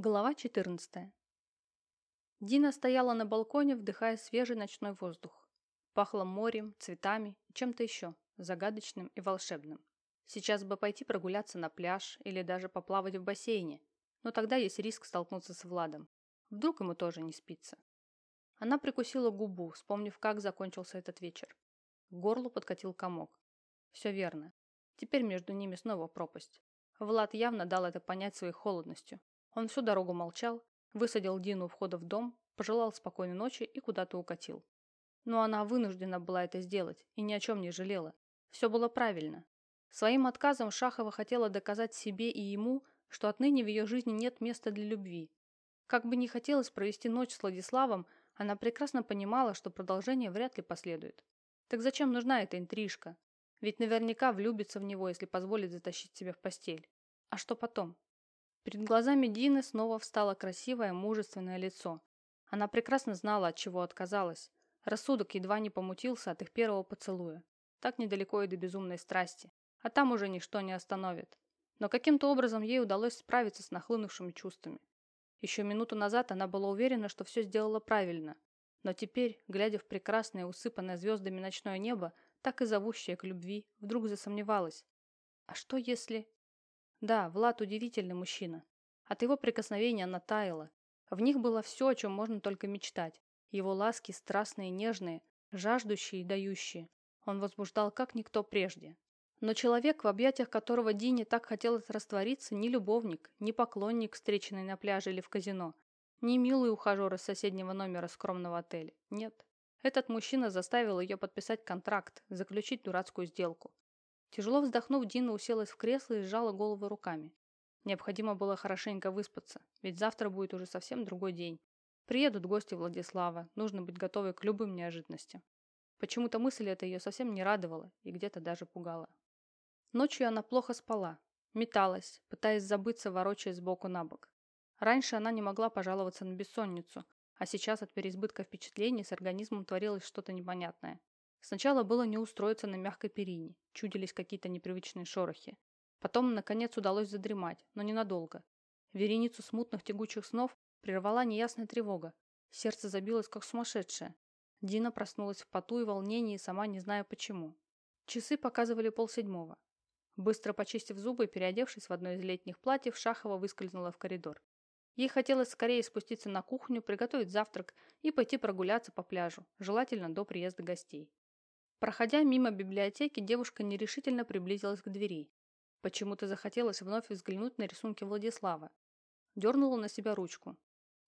Глава 14. Дина стояла на балконе, вдыхая свежий ночной воздух. Пахло морем, цветами и чем-то еще, загадочным и волшебным. Сейчас бы пойти прогуляться на пляж или даже поплавать в бассейне, но тогда есть риск столкнуться с Владом. Вдруг ему тоже не спится. Она прикусила губу, вспомнив, как закончился этот вечер. К горлу подкатил комок. Все верно. Теперь между ними снова пропасть. Влад явно дал это понять своей холодностью. Он всю дорогу молчал, высадил Дину у входа в дом, пожелал спокойной ночи и куда-то укатил. Но она вынуждена была это сделать и ни о чем не жалела. Все было правильно. Своим отказом Шахова хотела доказать себе и ему, что отныне в ее жизни нет места для любви. Как бы не хотелось провести ночь с Владиславом, она прекрасно понимала, что продолжение вряд ли последует. Так зачем нужна эта интрижка? Ведь наверняка влюбится в него, если позволит затащить себя в постель. А что потом? Перед глазами Дины снова встало красивое, мужественное лицо. Она прекрасно знала, от чего отказалась. Рассудок едва не помутился от их первого поцелуя. Так недалеко и до безумной страсти. А там уже ничто не остановит. Но каким-то образом ей удалось справиться с нахлынувшими чувствами. Еще минуту назад она была уверена, что все сделала правильно. Но теперь, глядя в прекрасное, усыпанное звездами ночное небо, так и зовущее к любви, вдруг засомневалась. А что если... Да, Влад удивительный мужчина. От его прикосновения она таяла. В них было все, о чем можно только мечтать. Его ласки страстные и нежные, жаждущие и дающие. Он возбуждал как никто прежде. Но человек, в объятиях которого Дине так хотелось раствориться, не любовник, не поклонник, встреченный на пляже или в казино, не милый ухажер из соседнего номера скромного отеля. Нет. Этот мужчина заставил ее подписать контракт, заключить дурацкую сделку. Тяжело вздохнув, Дина уселась в кресло и сжала голову руками. Необходимо было хорошенько выспаться, ведь завтра будет уже совсем другой день. Приедут гости Владислава, нужно быть готовой к любым неожиданностям. Почему-то мысль эта ее совсем не радовала и где-то даже пугала. Ночью она плохо спала, металась, пытаясь забыться, ворочаясь сбоку на бок. Раньше она не могла пожаловаться на бессонницу, а сейчас от переизбытка впечатлений с организмом творилось что-то непонятное. Сначала было не устроиться на мягкой перине, чудились какие-то непривычные шорохи. Потом, наконец, удалось задремать, но ненадолго. Вереницу смутных тягучих снов прервала неясная тревога. Сердце забилось, как сумасшедшее. Дина проснулась в поту и волнении, сама не зная почему. Часы показывали полседьмого. Быстро почистив зубы и переодевшись в одно из летних платьев, Шахова выскользнула в коридор. Ей хотелось скорее спуститься на кухню, приготовить завтрак и пойти прогуляться по пляжу, желательно до приезда гостей. Проходя мимо библиотеки, девушка нерешительно приблизилась к двери. Почему-то захотелось вновь взглянуть на рисунки Владислава. Дернула на себя ручку.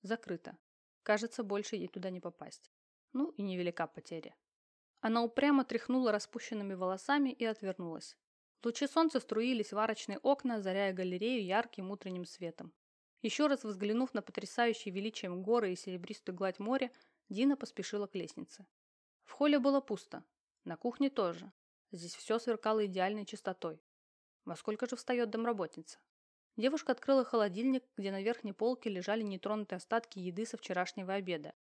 Закрыто. Кажется, больше ей туда не попасть. Ну и невелика потеря. Она упрямо тряхнула распущенными волосами и отвернулась. Лучи солнца струились в арочные окна, заряя галерею ярким утренним светом. Еще раз взглянув на потрясающие величием горы и серебристую гладь моря, Дина поспешила к лестнице. В холле было пусто. На кухне тоже. Здесь все сверкало идеальной чистотой. Во сколько же встает домработница? Девушка открыла холодильник, где на верхней полке лежали нетронутые остатки еды со вчерашнего обеда.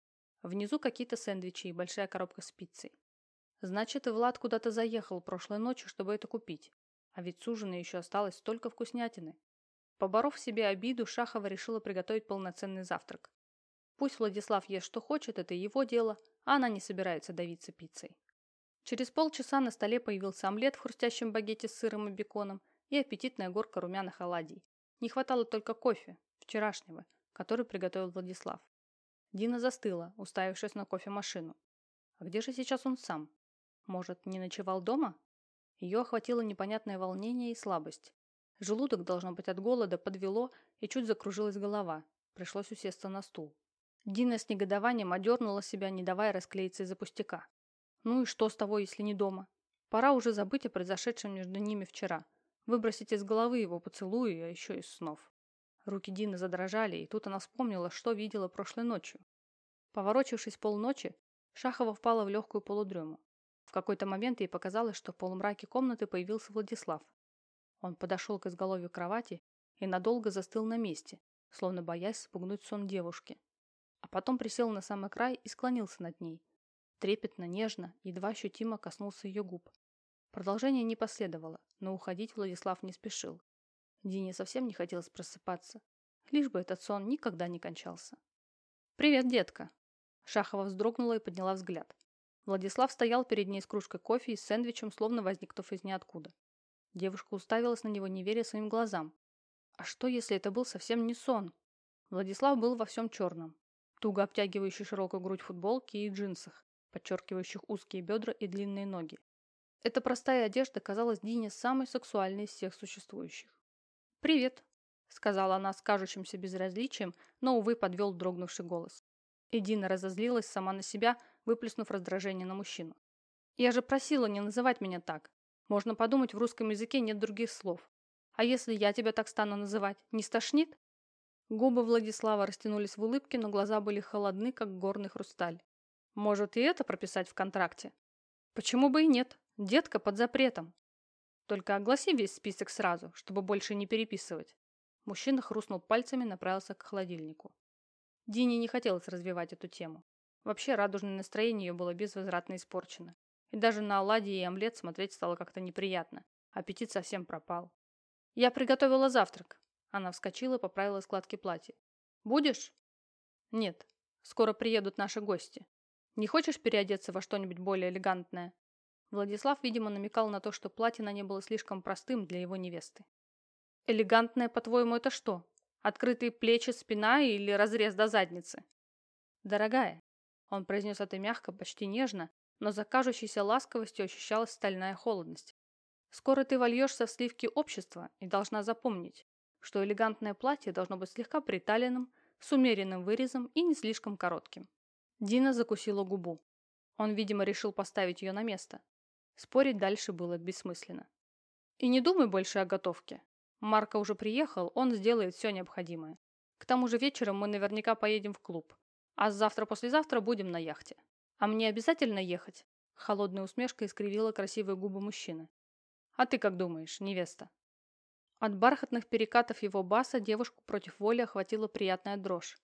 Внизу какие-то сэндвичи и большая коробка с пиццей. Значит, и Влад куда-то заехал прошлой ночью, чтобы это купить. А ведь с ужина еще осталось столько вкуснятины. Поборов себе обиду, Шахова решила приготовить полноценный завтрак. Пусть Владислав ест что хочет, это его дело, а она не собирается давиться пиццей. Через полчаса на столе появился омлет в хрустящем багете с сыром и беконом и аппетитная горка румяных оладий. Не хватало только кофе, вчерашнего, который приготовил Владислав. Дина застыла, уставившись на кофемашину. А где же сейчас он сам? Может, не ночевал дома? Ее охватило непонятное волнение и слабость. Желудок, должно быть, от голода подвело, и чуть закружилась голова. Пришлось усесться на стул. Дина с негодованием одернула себя, не давая расклеиться из-за пустяка. Ну и что с того, если не дома? Пора уже забыть о произошедшем между ними вчера. Выбросить из головы его поцелуи, а еще из снов. Руки Дины задрожали, и тут она вспомнила, что видела прошлой ночью. Поворочившись полночи, Шахова впала в легкую полудрему. В какой-то момент ей показалось, что в полумраке комнаты появился Владислав. Он подошел к изголовью кровати и надолго застыл на месте, словно боясь спугнуть сон девушки. А потом присел на самый край и склонился над ней, Трепетно, нежно, едва ощутимо коснулся ее губ. Продолжение не последовало, но уходить Владислав не спешил. Дине совсем не хотелось просыпаться. Лишь бы этот сон никогда не кончался. «Привет, детка!» Шахова вздрогнула и подняла взгляд. Владислав стоял перед ней с кружкой кофе и с сэндвичем, словно возникнув из ниоткуда. Девушка уставилась на него, не веря своим глазам. А что, если это был совсем не сон? Владислав был во всем черном. Туго обтягивающий широкую грудь футболки и джинсах, подчеркивающих узкие бедра и длинные ноги. Эта простая одежда казалась Дине самой сексуальной из всех существующих. «Привет», — сказала она с кажущимся безразличием, но, увы, подвел дрогнувший голос. И Дина разозлилась сама на себя, выплеснув раздражение на мужчину. «Я же просила не называть меня так. Можно подумать, в русском языке нет других слов. А если я тебя так стану называть, не стошнит?» Губы Владислава растянулись в улыбке, но глаза были холодны, как горный хрусталь. «Может, и это прописать в контракте?» «Почему бы и нет? Детка под запретом. Только огласи весь список сразу, чтобы больше не переписывать». Мужчина хрустнул пальцами и направился к холодильнику. Дине не хотелось развивать эту тему. Вообще радужное настроение ее было безвозвратно испорчено. И даже на оладьи и омлет смотреть стало как-то неприятно. Аппетит совсем пропал. «Я приготовила завтрак». Она вскочила и поправила складки платья. «Будешь?» «Нет. Скоро приедут наши гости. Не хочешь переодеться во что-нибудь более элегантное?» Владислав, видимо, намекал на то, что платье на ней было слишком простым для его невесты. «Элегантное, по-твоему, это что? Открытые плечи, спина или разрез до задницы?» «Дорогая», — он произнес это мягко, почти нежно, но за кажущейся ласковостью ощущалась стальная холодность. Скоро ты вольешься в сливки общества и должна запомнить, что элегантное платье должно быть слегка приталенным, с умеренным вырезом и не слишком коротким. Дина закусила губу. Он, видимо, решил поставить ее на место. Спорить дальше было бессмысленно. И не думай больше о готовке. Марко уже приехал, он сделает все необходимое. К тому же вечером мы наверняка поедем в клуб. А завтра-послезавтра будем на яхте. А мне обязательно ехать? Холодная усмешка искривила красивые губы мужчины. А ты как думаешь, невеста? От бархатных перекатов его баса девушку против воли охватила приятная дрожь.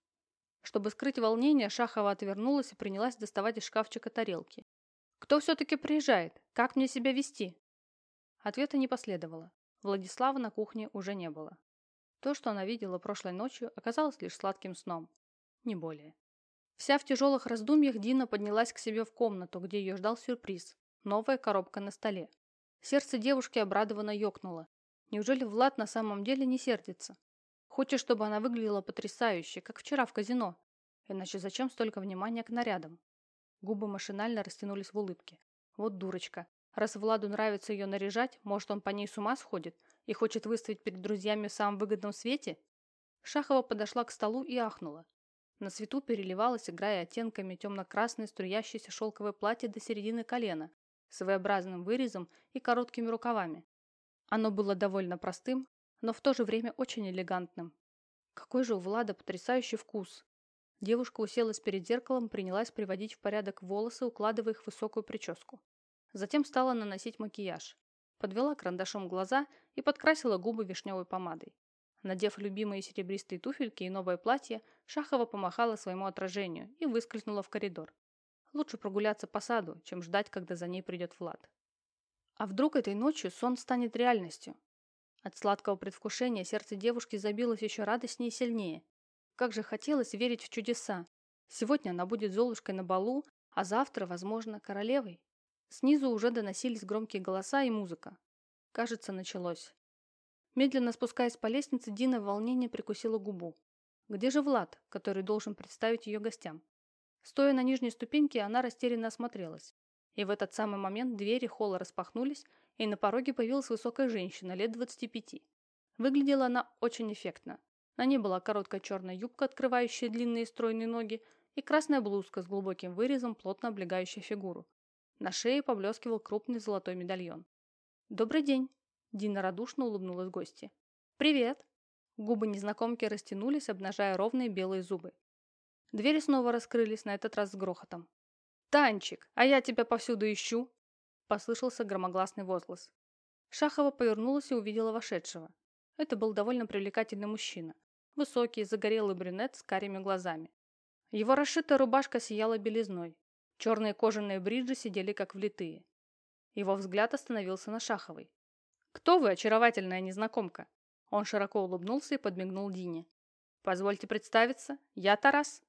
Чтобы скрыть волнение, Шахова отвернулась и принялась доставать из шкафчика тарелки. «Кто все-таки приезжает? Как мне себя вести?» Ответа не последовало. Владислава на кухне уже не было. То, что она видела прошлой ночью, оказалось лишь сладким сном. Не более. Вся в тяжелых раздумьях Дина поднялась к себе в комнату, где ее ждал сюрприз. Новая коробка на столе. Сердце девушки обрадованно ёкнуло. Неужели Влад на самом деле не сердится? Хочет, чтобы она выглядела потрясающе, как вчера в казино. Иначе зачем столько внимания к нарядам? Губы машинально растянулись в улыбке. Вот дурочка. Раз Владу нравится ее наряжать, может, он по ней с ума сходит и хочет выставить перед друзьями в самом выгодном свете? Шахова подошла к столу и ахнула. На свету переливалось, играя оттенками темно-красное струящееся шелковое платье до середины колена, своеобразным вырезом и короткими рукавами. Оно было довольно простым, но в то же время очень элегантным. Какой же у Влада потрясающий вкус! Девушка уселась перед зеркалом принялась приводить в порядок волосы, укладывая их в высокую прическу. Затем стала наносить макияж. Подвела карандашом глаза и подкрасила губы вишневой помадой. Надев любимые серебристые туфельки и новое платье, Шахова помахала своему отражению и выскользнула в коридор. Лучше прогуляться по саду, чем ждать, когда за ней придет Влад. А вдруг этой ночью сон станет реальностью? От сладкого предвкушения сердце девушки забилось еще радостнее и сильнее. Как же хотелось верить в чудеса. Сегодня она будет Золушкой на балу, а завтра, возможно, королевой. Снизу уже доносились громкие голоса и музыка. Кажется, началось. Медленно спускаясь по лестнице, Дина в волнении прикусила губу. Где же Влад, который должен представить ее гостям? Стоя на нижней ступеньке, она растерянно осмотрелась. И в этот самый момент двери холла распахнулись, и на пороге появилась высокая женщина лет 25. Выглядела она очень эффектно. На ней была короткая черная юбка, открывающая длинные стройные ноги, и красная блузка с глубоким вырезом, плотно облегающая фигуру. На шее поблескивал крупный золотой медальон. «Добрый день!» Дина радушно улыбнулась гости. «Привет!» Губы незнакомки растянулись, обнажая ровные белые зубы. Двери снова раскрылись, на этот раз с грохотом. «Танчик, а я тебя повсюду ищу!» Послышался громогласный возглас. Шахова повернулась и увидела вошедшего. Это был довольно привлекательный мужчина. Высокий, загорелый брюнет с карими глазами. Его расшитая рубашка сияла белизной. Черные кожаные бриджи сидели как влитые. Его взгляд остановился на Шаховой. «Кто вы, очаровательная незнакомка?» Он широко улыбнулся и подмигнул Дине. Позвольте представиться, я Тарас.